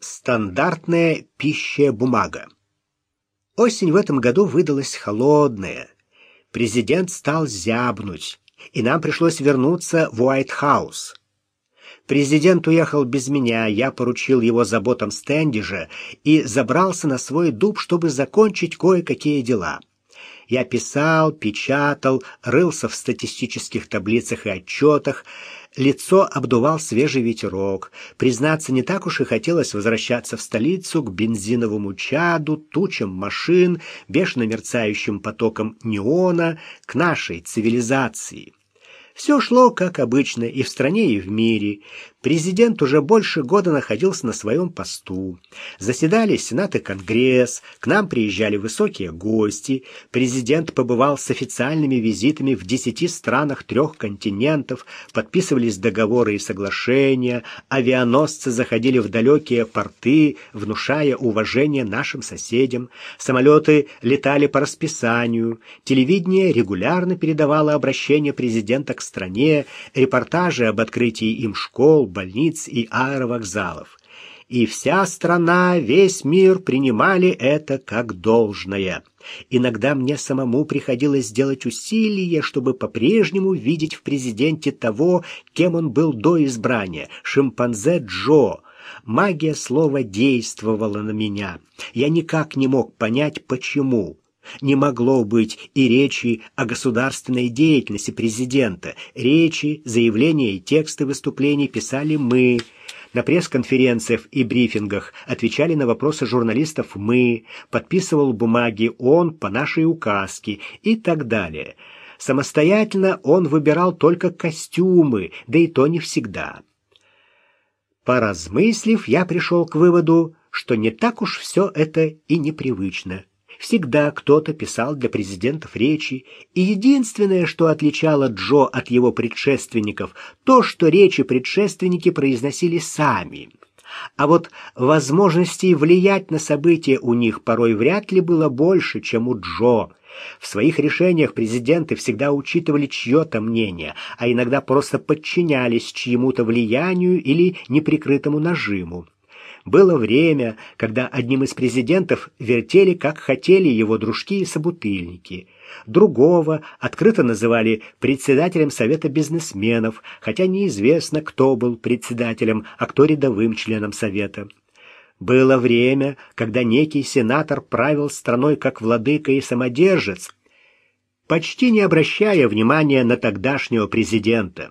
Стандартная пища бумага. Осень в этом году выдалась холодная. Президент стал зябнуть, и нам пришлось вернуться в Уайт-хаус. Президент уехал без меня, я поручил его заботам Стэндижа и забрался на свой дуб, чтобы закончить кое-какие дела. Я писал, печатал, рылся в статистических таблицах и отчетах, Лицо обдувал свежий ветерок. Признаться, не так уж и хотелось возвращаться в столицу к бензиновому чаду, тучам машин, бешено мерцающим потокам неона, к нашей цивилизации. Все шло как обычно и в стране, и в мире. Президент уже больше года находился на своем посту. Заседали Сенат и Конгресс, к нам приезжали высокие гости. Президент побывал с официальными визитами в десяти странах трех континентов, подписывались договоры и соглашения, авианосцы заходили в далекие порты, внушая уважение нашим соседям. Самолеты летали по расписанию. Телевидение регулярно передавало обращение президента к стране, репортажи об открытии им школ, больниц и аэровокзалов. И вся страна, весь мир принимали это как должное. Иногда мне самому приходилось сделать усилия, чтобы по-прежнему видеть в президенте того, кем он был до избрания, шимпанзе Джо. Магия слова действовала на меня. Я никак не мог понять, почему. Не могло быть и речи о государственной деятельности президента. Речи, заявления и тексты выступлений писали мы. На пресс-конференциях и брифингах отвечали на вопросы журналистов мы, подписывал бумаги он по нашей указке и так далее. Самостоятельно он выбирал только костюмы, да и то не всегда. Поразмыслив, я пришел к выводу, что не так уж все это и непривычно. Всегда кто-то писал для президентов речи, и единственное, что отличало Джо от его предшественников, то, что речи предшественники произносили сами. А вот возможностей влиять на события у них порой вряд ли было больше, чем у Джо. В своих решениях президенты всегда учитывали чье-то мнение, а иногда просто подчинялись чьему-то влиянию или неприкрытому нажиму. Было время, когда одним из президентов вертели, как хотели его дружки и собутыльники. Другого открыто называли председателем Совета бизнесменов, хотя неизвестно, кто был председателем, а кто рядовым членом Совета. Было время, когда некий сенатор правил страной как владыка и самодержец, почти не обращая внимания на тогдашнего президента.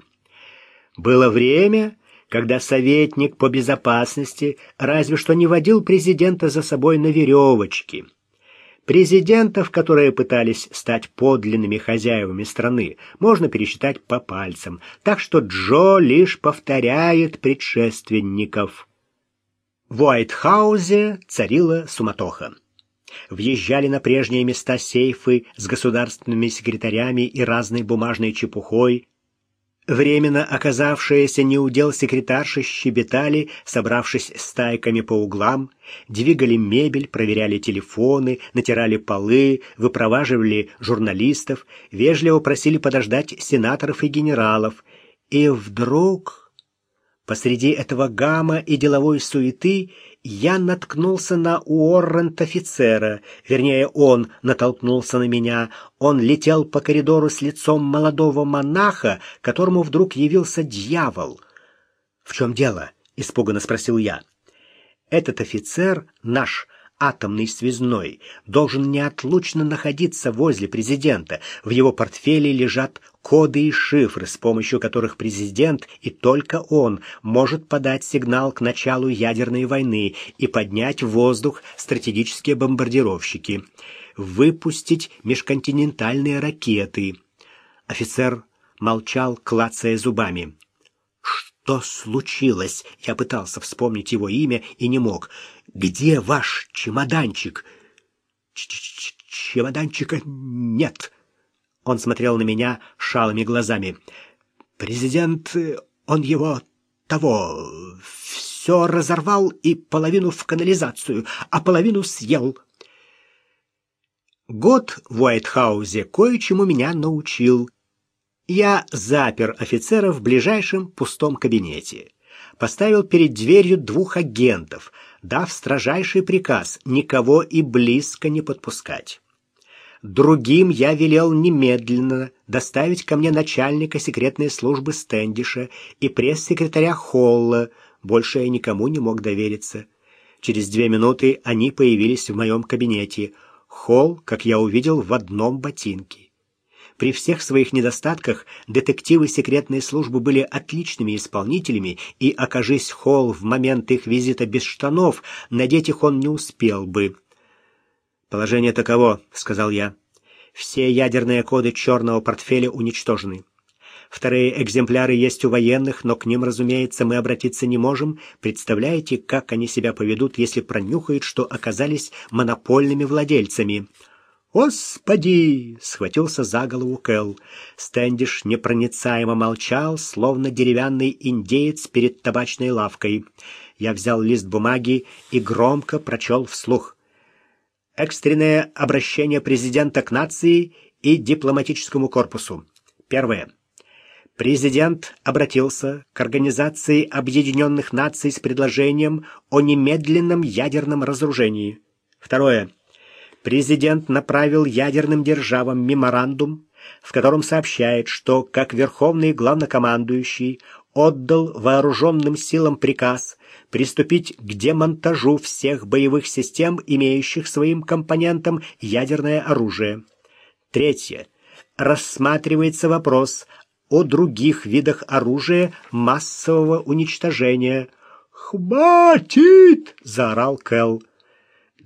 Было время, когда советник по безопасности разве что не водил президента за собой на веревочке. Президентов, которые пытались стать подлинными хозяевами страны, можно пересчитать по пальцам, так что Джо лишь повторяет предшественников. В Уайтхаузе царила суматоха. Въезжали на прежние места сейфы с государственными секретарями и разной бумажной чепухой, Временно оказавшиеся неудел секретарши щебетали, собравшись стайками по углам, двигали мебель, проверяли телефоны, натирали полы, выпроваживали журналистов, вежливо просили подождать сенаторов и генералов. И вдруг... Посреди этого гамма и деловой суеты я наткнулся на Уоррент-офицера, вернее, он натолкнулся на меня. Он летел по коридору с лицом молодого монаха, которому вдруг явился дьявол. «В чем дело?» — испуганно спросил я. «Этот офицер наш» атомный связной должен неотлучно находиться возле президента. В его портфеле лежат коды и шифры, с помощью которых президент и только он может подать сигнал к началу ядерной войны и поднять в воздух стратегические бомбардировщики, выпустить межконтинентальные ракеты. Офицер молчал, клацая зубами. Что случилось? Я пытался вспомнить его имя и не мог. Где ваш чемоданчик? Ч -ч -ч Чемоданчика нет. Он смотрел на меня шалыми глазами. Президент, он его того все разорвал и половину в канализацию, а половину съел. Год в Уайтхаузе кое-чему меня научил. Я запер офицера в ближайшем пустом кабинете. Поставил перед дверью двух агентов. дав строжайший приказ никого и близко не подпускать. Другим я велел немедленно доставить ко мне начальника секретной службы Стэндиша и пресс-секретаря Холла, больше я никому не мог довериться. Через две минуты они появились в моем кабинете. Холл, как я увидел, в одном ботинке. При всех своих недостатках детективы секретной службы были отличными исполнителями, и, окажись Холл в момент их визита без штанов, надеть их он не успел бы. «Положение таково», — сказал я. «Все ядерные коды черного портфеля уничтожены. Вторые экземпляры есть у военных, но к ним, разумеется, мы обратиться не можем. Представляете, как они себя поведут, если пронюхают, что оказались монопольными владельцами?» «Господи!» — схватился за голову Кэл. Стэндиш непроницаемо молчал, словно деревянный индеец перед табачной лавкой. Я взял лист бумаги и громко прочел вслух. Экстренное обращение президента к нации и дипломатическому корпусу. Первое. Президент обратился к Организации Объединенных Наций с предложением о немедленном ядерном разоружении. Второе. Президент направил ядерным державам меморандум, в котором сообщает, что, как верховный главнокомандующий, отдал вооруженным силам приказ приступить к демонтажу всех боевых систем, имеющих своим компонентом ядерное оружие. Третье. Рассматривается вопрос о других видах оружия массового уничтожения. «Хватит!» — заорал Кэл.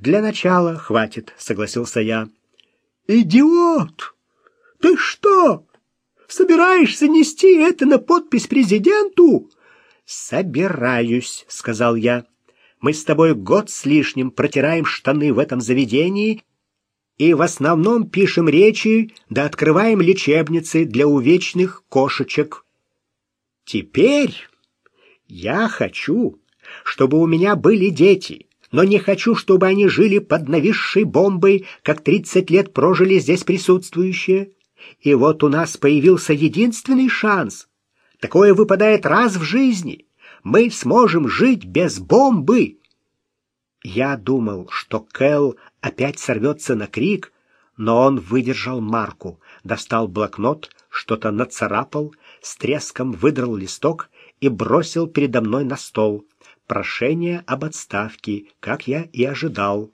«Для начала хватит», — согласился я. «Идиот! Ты что, Собираешься нести это на подпись президенту?» «Собираюсь», — сказал я. «Мы с тобой год с лишним протираем штаны в этом заведении и в основном пишем речи да открываем лечебницы для увечных кошечек. Теперь я хочу, чтобы у меня были дети» но не хочу, чтобы они жили под нависшей бомбой, как тридцать лет прожили здесь присутствующие. И вот у нас появился единственный шанс. Такое выпадает раз в жизни. Мы сможем жить без бомбы. Я думал, что Кэл опять сорвется на крик, но он выдержал марку, достал блокнот, что-то нацарапал, с треском выдрал листок и бросил передо мной на стол. Прошение об отставке, как я и ожидал.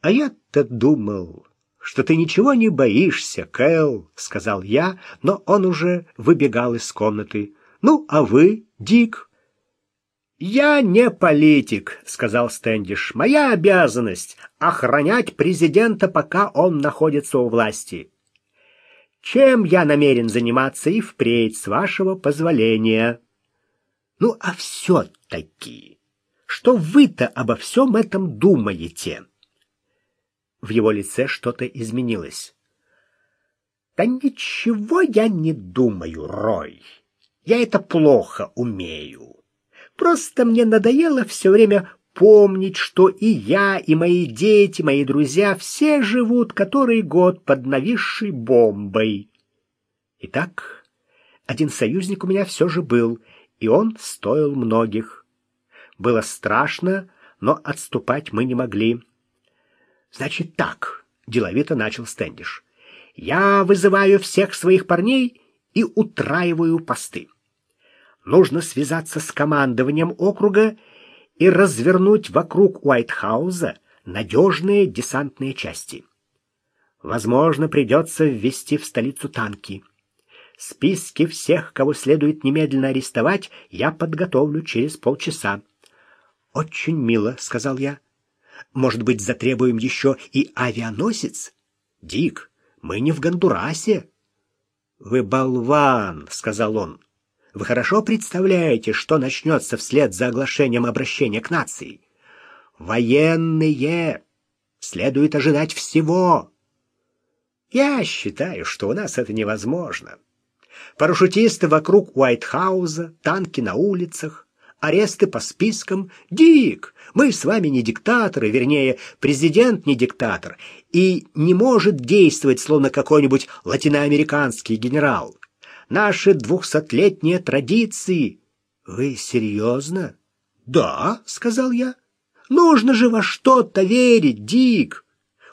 А я-то думал, что ты ничего не боишься, Кэл, сказал я, но он уже выбегал из комнаты. Ну, а вы, Дик? Я не политик, сказал Стэндиш. Моя обязанность охранять президента, пока он находится у власти. Чем я намерен заниматься и впредь, с вашего позволения? Ну, а все-таки, что вы-то обо всем этом думаете? В его лице что-то изменилось. «Да ничего я не думаю, Рой. Я это плохо умею. Просто мне надоело все время помнить, что и я, и мои дети, мои друзья все живут который год под нависшей бомбой. Итак, один союзник у меня все же был, и он стоил многих. Было страшно, но отступать мы не могли. Значит так, деловито начал Стэндиш. Я вызываю всех своих парней и утраиваю посты. Нужно связаться с командованием округа и развернуть вокруг Уайтхауза надежные десантные части. Возможно, придется ввести в столицу танки. Списки всех, кого следует немедленно арестовать, я подготовлю через полчаса. Очень мило, сказал я. Может быть, затребуем еще и авианосец? Дик, мы не в Гондурасе. Вы болван, сказал он. Вы хорошо представляете, что начнется вслед за оглашением обращения к нации. Военные. Следует ожидать всего. Я считаю, что у нас это невозможно. Парашютисты вокруг Уайтхауза, танки на улицах, аресты по спискам. Дик, мы с вами не диктаторы, вернее, президент не диктатор и не может действовать словно какой-нибудь латиноамериканский генерал. Наши двухсотлетние традиции. Вы серьезно? «Да», — сказал я, — «нужно же во что-то верить, Дик».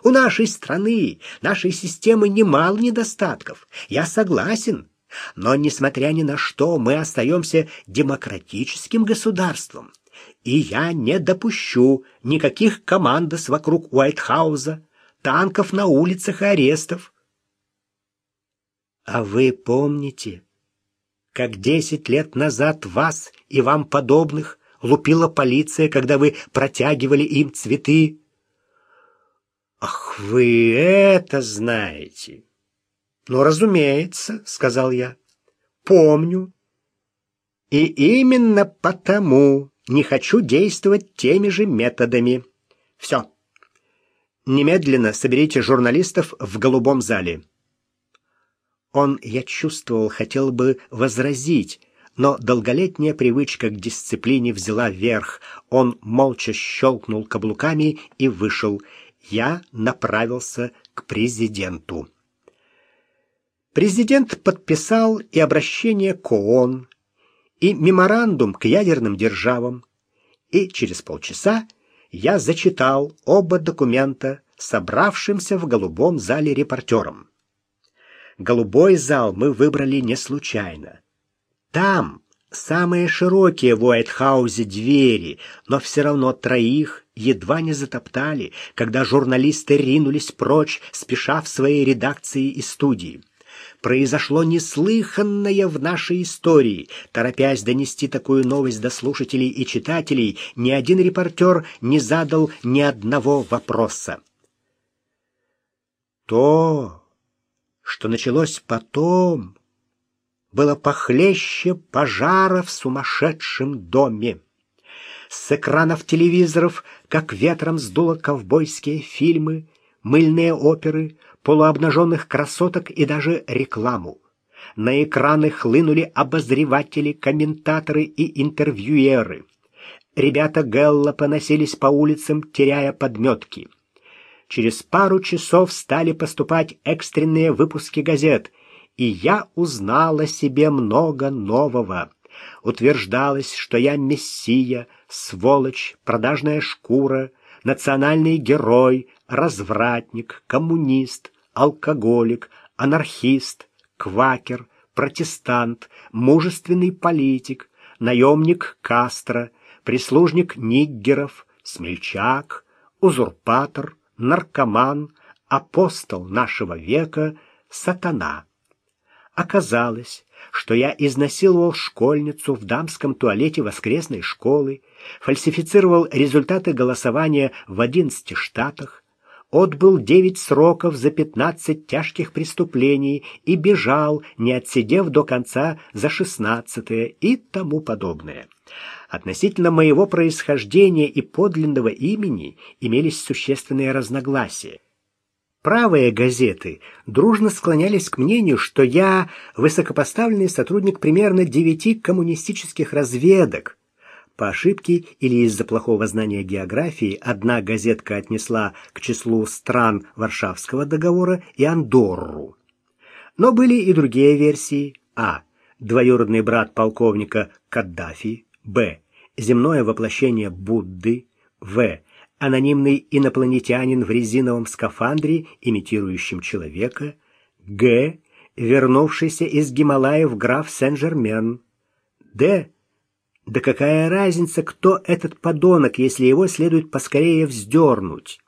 У нашей страны, нашей системы немало недостатков. Я согласен. Но, несмотря ни на что, мы остаемся демократическим государством. И я не допущу никаких командос вокруг Уайтхауза, танков на улицах и арестов. А вы помните, как десять лет назад вас и вам подобных лупила полиция, когда вы протягивали им цветы? Ах, вы это знаете. Ну, разумеется, сказал я. Помню. И именно потому не хочу действовать теми же методами. Все. Немедленно соберите журналистов в голубом зале. Он, я чувствовал, хотел бы возразить, но долголетняя привычка к дисциплине взяла верх. Он молча щелкнул каблуками и вышел я направился к президенту. Президент подписал и обращение к ООН, и меморандум к ядерным державам, и через полчаса я зачитал оба документа собравшимся в голубом зале репортерам. Голубой зал мы выбрали не случайно. Там самые широкие в Уайтхаузе двери, но все равно троих едва не затоптали, когда журналисты ринулись прочь, спеша в своей редакции и студии. Произошло неслыханное в нашей истории. Торопясь донести такую новость до слушателей и читателей, ни один репортер не задал ни одного вопроса. То, что началось потом, было похлеще пожара в сумасшедшем доме. С экранов телевизоров, как ветром сдуло ковбойские фильмы, мыльные оперы, полуобнаженных красоток и даже рекламу. На экраны хлынули обозреватели, комментаторы и интервьюеры. Ребята Гэлла поносились по улицам, теряя подметки. Через пару часов стали поступать экстренные выпуски газет, и я узнал о себе много нового. Утверждалось, что я мессия, сволочь, продажная шкура, национальный герой, развратник, коммунист, алкоголик, анархист, квакер, протестант, мужественный политик, наемник Кастро, прислужник ниггеров, смельчак, узурпатор, наркоман, апостол нашего века, сатана. Оказалось, что я изнасиловал школьницу в дамском туалете воскресной школы, фальсифицировал результаты голосования в 11 штатах, отбыл 9 сроков за 15 тяжких преступлений и бежал, не отсидев до конца за 16 и тому подобное. Относительно моего происхождения и подлинного имени имелись существенные разногласия. Правые газеты дружно склонялись к мнению, что я высокопоставленный сотрудник примерно девяти коммунистических разведок. По ошибке или из-за плохого знания географии одна газетка отнесла к числу стран Варшавского договора и Андорру. Но были и другие версии. А. Двоюродный брат полковника Каддафи. Б. Земное воплощение Будды. В анонимный инопланетянин в резиновом скафандре, имитирующем человека, Г. вернувшийся из Гималаев граф Сен-Жермен, Д. Да какая разница, кто этот подонок, если его следует поскорее вздернуть?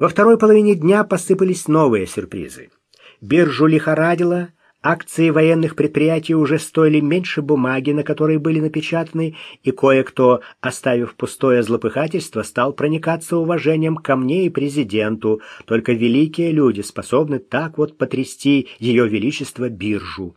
Во второй половине дня посыпались новые сюрпризы. Биржу лихорадило, Акции военных предприятий уже стоили меньше бумаги, на которой были напечатаны, и кое-кто, оставив пустое злопыхательство, стал проникаться уважением ко мне и президенту. Только великие люди способны так вот потрясти ее величество биржу.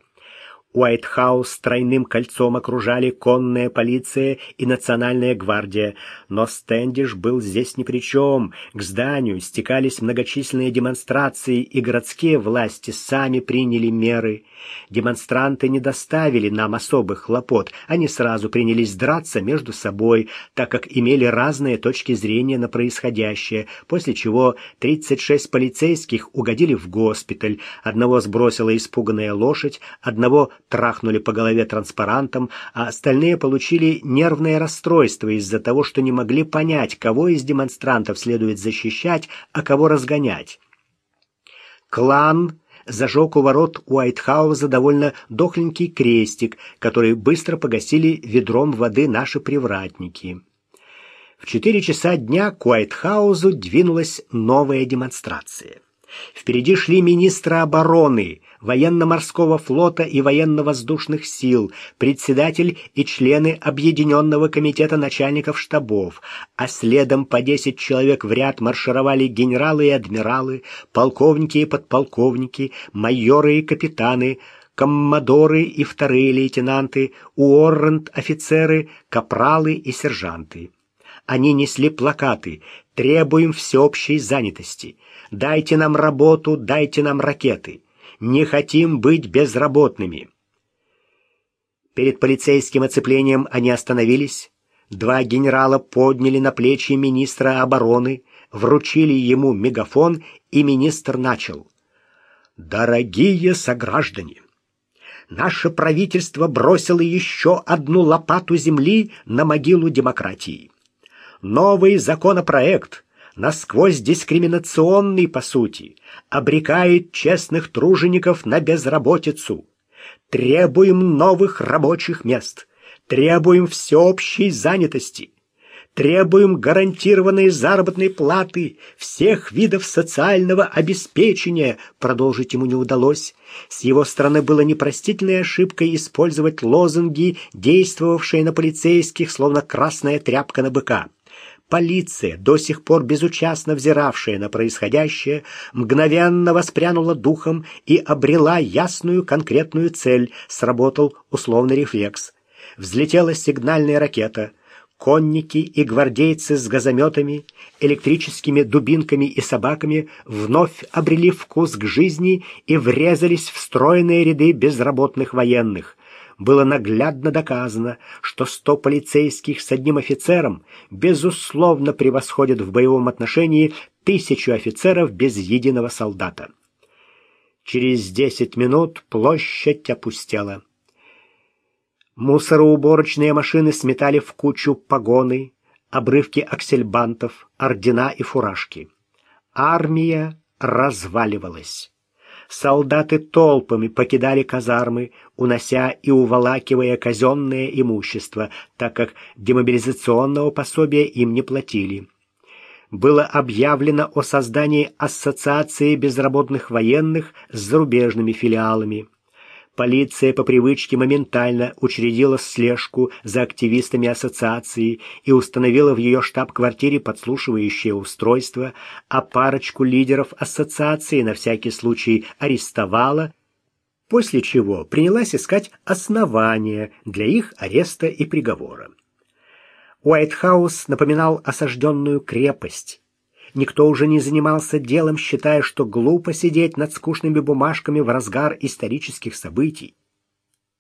Уайтхаус тройным кольцом окружали конная полиция и национальная гвардия, но Стэндиш был здесь ни при чем. К зданию стекались многочисленные демонстрации, и городские власти сами приняли меры. Демонстранты не доставили нам особых хлопот, они сразу принялись драться между собой, так как имели разные точки зрения на происходящее, после чего 36 полицейских угодили в госпиталь, одного сбросила испуганная лошадь, одного трахнули по голове транспарантом, а остальные получили нервное расстройство из-за того, что не могли понять, кого из демонстрантов следует защищать, а кого разгонять. Клан зажег у ворот Уайтхауза довольно дохленький крестик, который быстро погасили ведром воды наши привратники. В четыре часа дня к Уайтхаузу двинулась новая демонстрация. Впереди шли министры обороны, военно-морского флота и военно-воздушных сил, председатель и члены Объединенного комитета начальников штабов, а следом по 10 человек в ряд маршировали генералы и адмиралы, полковники и подполковники, майоры и капитаны, коммодоры и вторые лейтенанты, уоррент-офицеры, капралы и сержанты. Они несли плакаты «Требуем всеобщей занятости», «Дайте нам работу, дайте нам ракеты», «Не хотим быть безработными». Перед полицейским оцеплением они остановились. Два генерала подняли на плечи министра обороны, вручили ему мегафон, и министр начал. «Дорогие сограждане!» Наше правительство бросило еще одну лопату земли на могилу демократии. Новый законопроект, насквозь дискриминационный по сути, обрекает честных тружеников на безработицу. Требуем новых рабочих мест, требуем всеобщей занятости, требуем гарантированной заработной платы, всех видов социального обеспечения, продолжить ему не удалось. С его стороны было непростительной ошибкой использовать лозунги, действовавшие на полицейских, словно красная тряпка на быка. Полиция, до сих пор безучастно взиравшая на происходящее, мгновенно воспрянула духом и обрела ясную конкретную цель, сработал условный рефлекс. Взлетела сигнальная ракета. Конники и гвардейцы с газометами, электрическими дубинками и собаками вновь обрели вкус к жизни и врезались в стройные ряды безработных военных было наглядно доказано, что сто полицейских с одним офицером безусловно превосходят в боевом отношении тысячу офицеров без единого солдата. Через десять минут площадь опустела. Мусороуборочные машины сметали в кучу погоны, обрывки аксельбантов, ордена и фуражки. Армия разваливалась. Солдаты толпами покидали казармы, унося и уволакивая казенное имущество, так как демобилизационного пособия им не платили. Было объявлено о создании ассоциации безработных военных с зарубежными филиалами. Полиция по привычке моментально учредила слежку за активистами ассоциации и установила в ее штаб-квартире подслушивающее устройство, а парочку лидеров ассоциации на всякий случай арестовала, после чего принялась искать основания для их ареста и приговора. Уайтхаус напоминал осажденную крепость, Никто уже не занимался делом, считая, что глупо сидеть над скучными бумажками в разгар исторических событий.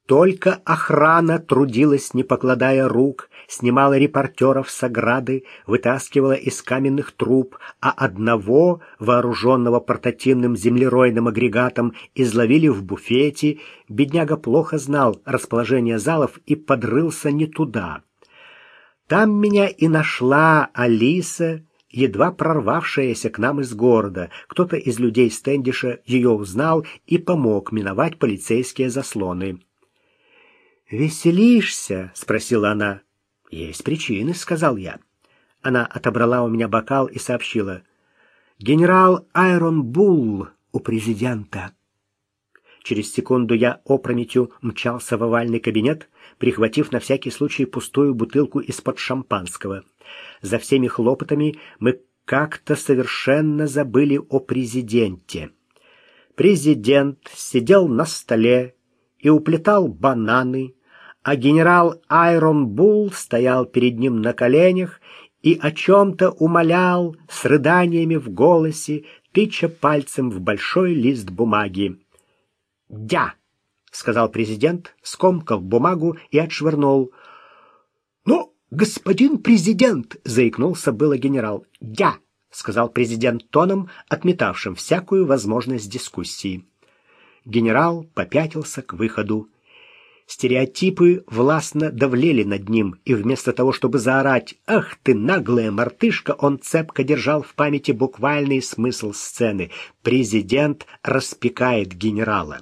Только охрана трудилась, не покладая рук, снимала репортеров с ограды, вытаскивала из каменных труб, а одного, вооруженного портативным землеройным агрегатом, изловили в буфете. Бедняга плохо знал расположение залов и подрылся не туда. Там меня и нашла Алиса, едва прорвавшаяся к нам из города. Кто-то из людей Стэндиша ее узнал и помог миновать полицейские заслоны. «Веселишься?» — спросила она. «Есть причины», — сказал я. Она отобрала у меня бокал и сообщила. «Генерал Айрон Булл у президента». Через секунду я опрометью мчался в овальный кабинет, прихватив на всякий случай пустую бутылку из-под шампанского. За всеми хлопотами мы как-то совершенно забыли о президенте. Президент сидел на столе и уплетал бананы, а генерал Айрон Булл стоял перед ним на коленях и о чем-то умолял с рыданиями в голосе, тыча пальцем в большой лист бумаги. «Дя!» — сказал президент, скомкал бумагу и отшвырнул. «Ну, господин президент!» — заикнулся было генерал. «Я!» — сказал президент тоном, отметавшим всякую возможность дискуссии. Генерал попятился к выходу. Стереотипы властно давлели над ним, и вместо того, чтобы заорать «Ах ты, наглая мартышка!», он цепко держал в памяти буквальный смысл сцены. Президент распекает генерала.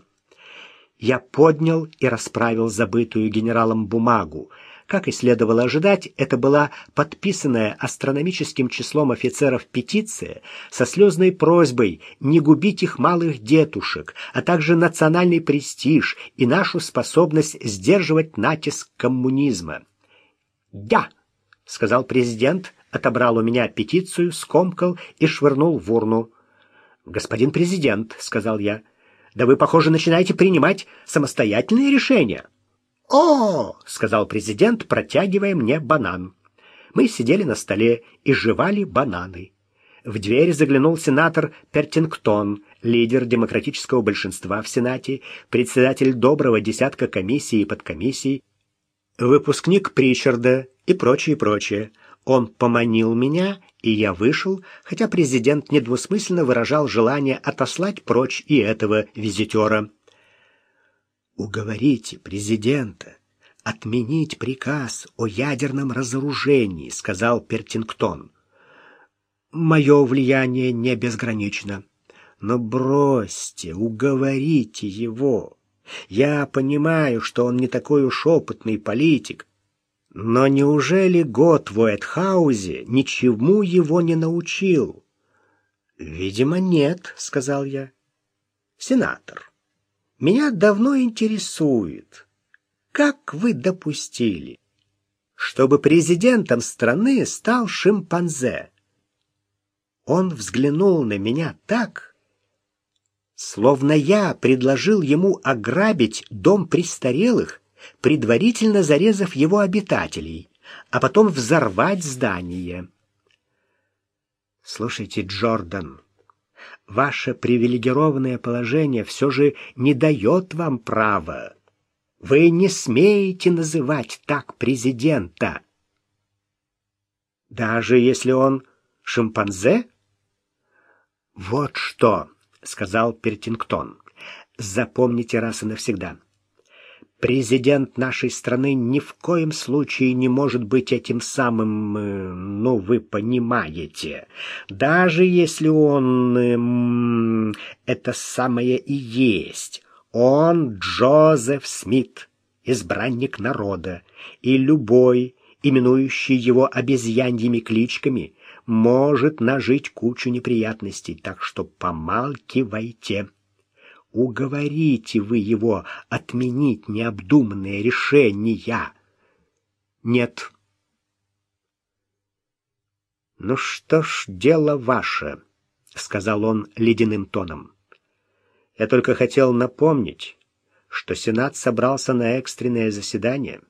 Я поднял и расправил забытую генералом бумагу. Как и следовало ожидать, это была подписанная астрономическим числом офицеров петиция со слезной просьбой не губить их малых детушек, а также национальный престиж и нашу способность сдерживать натиск коммунизма. «Я!» — сказал президент, отобрал у меня петицию, скомкал и швырнул в урну. «Господин президент», — сказал я, — «да вы, похоже, начинаете принимать самостоятельные решения». «О!» — сказал президент, протягивая мне банан. Мы сидели на столе и жевали бананы. В дверь заглянул сенатор Пертингтон, лидер демократического большинства в Сенате, председатель доброго десятка комиссий и подкомиссий, выпускник Причарда и прочее, прочее. Он поманил меня, и я вышел, хотя президент недвусмысленно выражал желание отослать прочь и этого визитера. Уговорите президента отменить приказ о ядерном разоружении, сказал Пертингтон. Мое влияние не безгранично. Но бросьте, уговорите его. Я понимаю, что он не такой уж опытный политик. Но неужели год в Уэтхаузе ничему его не научил? Видимо, нет, сказал я. Сенатор, меня давно интересует, как вы допустили, чтобы президентом страны стал шимпанзе? Он взглянул на меня так, словно я предложил ему ограбить дом престарелых, предварительно зарезав его обитателей, а потом взорвать здание. Слушайте, Джордан, ваше привилегированное положение все же не дает вам права. Вы не смеете называть так президента. Даже если он шимпанзе? Вот что, сказал Пертингтон. Запомните раз и навсегда. Президент нашей страны ни в коем случае не может быть этим самым, э, ну, вы понимаете. Даже если он эм, это самое и есть. Он Джозеф Смит, избранник народа, и любой, именующий его обезьяньими кличками, может нажить кучу неприятностей, так что помалкивайте. Уговорите вы его отменить необдуманные решения. Нет. Ну что ж, дело ваше, сказал он ледяным тоном. Я только хотел напомнить, что Сенат собрался на экстренное заседание.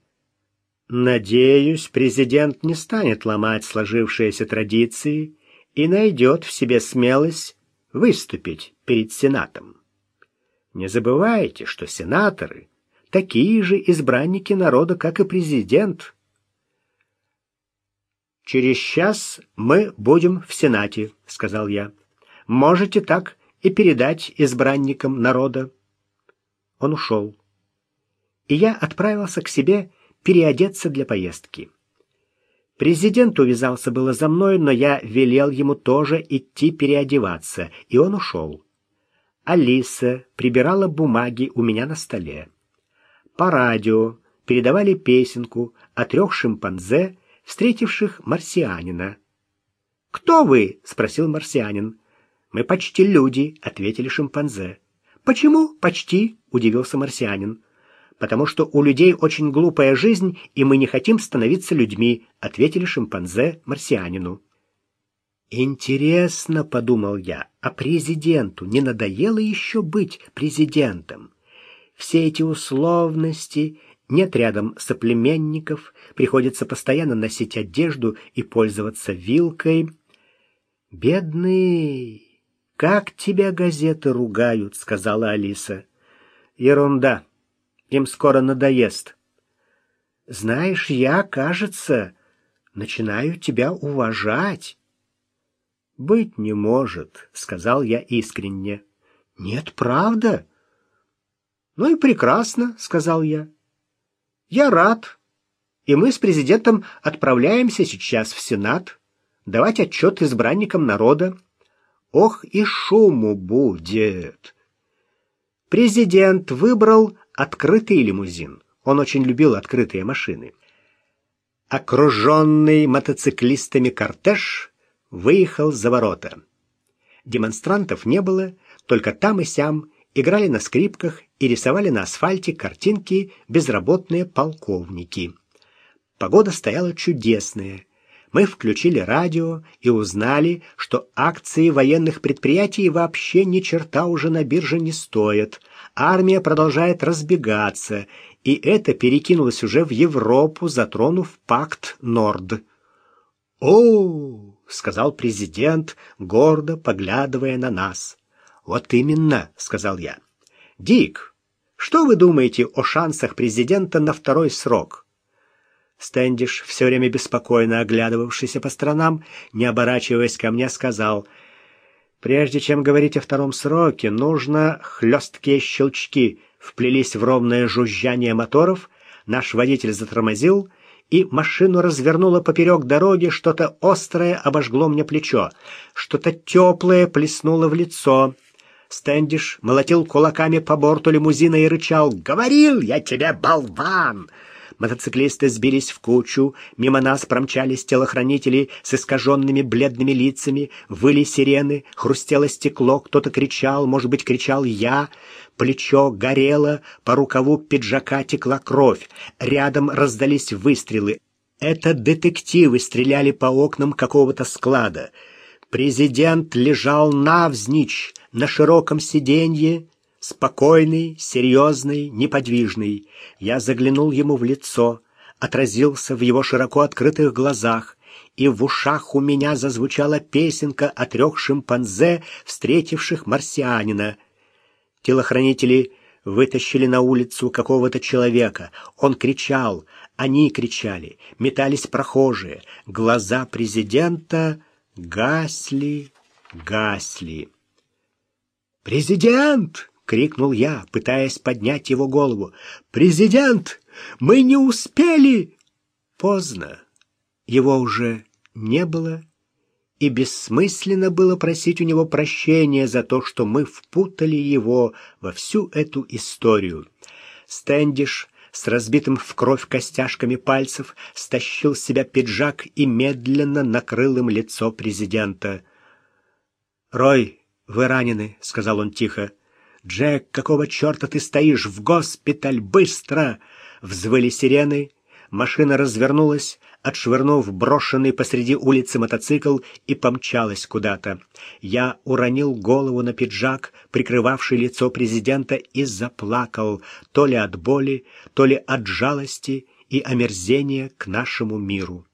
Надеюсь, президент не станет ломать сложившиеся традиции и найдет в себе смелость выступить перед Сенатом. Не забывайте, что сенаторы — такие же избранники народа, как и президент. «Через час мы будем в Сенате», — сказал я. «Можете так и передать избранникам народа». Он ушел. И я отправился к себе переодеться для поездки. Президент увязался было за мной, но я велел ему тоже идти переодеваться, и он ушел. Алиса прибирала бумаги у меня на столе. По радио передавали песенку о трех шимпанзе, встретивших марсианина. «Кто вы?» — спросил марсианин. «Мы почти люди», — ответили шимпанзе. «Почему почти?» — удивился марсианин. «Потому что у людей очень глупая жизнь, и мы не хотим становиться людьми», — ответили шимпанзе марсианину. «Интересно», — подумал я, — «а президенту не надоело еще быть президентом? Все эти условности, нет рядом соплеменников, приходится постоянно носить одежду и пользоваться вилкой. Бедный, как тебя газеты ругают», — сказала Алиса. «Ерунда, им скоро надоест». «Знаешь, я, кажется, начинаю тебя уважать». «Быть не может», — сказал я искренне. «Нет, правда?» «Ну и прекрасно», — сказал я. Я рад. И мы с президентом отправляемся сейчас в Сенат давать отчет избранникам народа. Ох, и шуму будет. Президент выбрал открытый лимузин. Он очень любил открытые машины. Окруженный мотоциклистами кортеж выехал за ворота. Демонстрантов не было, только там и сям играли на скрипках и рисовали на асфальте картинки безработные полковники. Погода стояла чудесная. Мы включили радио и узнали, что акции военных предприятий вообще ни черта уже на бирже не стоят. Армия продолжает разбегаться, и это перекинулось уже в Европу, затронув пакт Норд. «О!» — сказал президент, гордо поглядывая на нас. «Вот именно», — сказал я. «Дик, что вы думаете о шансах президента на второй срок?» Стэндиш, все время беспокойно оглядывавшийся по сторонам, не оборачиваясь ко мне, сказал, «Прежде чем говорить о втором сроке, нужно хлесткие щелчки» вплелись в ровное жужжание моторов, наш водитель затормозил, и машину развернуло поперек дороги, что-то острое обожгло мне плечо, что-то теплое плеснуло в лицо. Стэндиш молотил кулаками по борту лимузина и рычал «Говорил я тебе, болван!» Мотоциклисты сбились в кучу, мимо нас промчались телохранители с искаженными бледными лицами, выли сирены, хрустело стекло, кто-то кричал, может быть, кричал я. Плечо горело, по рукаву пиджака текла кровь. Рядом раздались выстрелы. Это детективы стреляли по окнам какого-то склада. Президент лежал навзничь на широком сиденье, спокойный, серьезный, неподвижный. Я заглянул ему в лицо, отразился в его широко открытых глазах, и в ушах у меня зазвучала песенка о трех шимпанзе, встретивших марсианина — Телохранители вытащили на улицу какого-то человека. Он кричал, они кричали, метались прохожие. Глаза президента гасли, гасли. «Президент!» — крикнул я, пытаясь поднять его голову. «Президент! Мы не успели!» Поздно. Его уже не было и бессмысленно было просить у него прощения за то, что мы впутали его во всю эту историю. Стэндиш с разбитым в кровь костяшками пальцев стащил с себя пиджак и медленно накрыл им лицо президента. «Рой, вы ранены», — сказал он тихо. «Джек, какого черта ты стоишь в госпиталь? Быстро!» Взвыли сирены, машина развернулась, отшвырнув брошенный посреди улицы мотоцикл и помчалась куда-то. Я уронил голову на пиджак, прикрывавший лицо президента, и заплакал, то ли от боли, то ли от жалости и омерзения к нашему миру.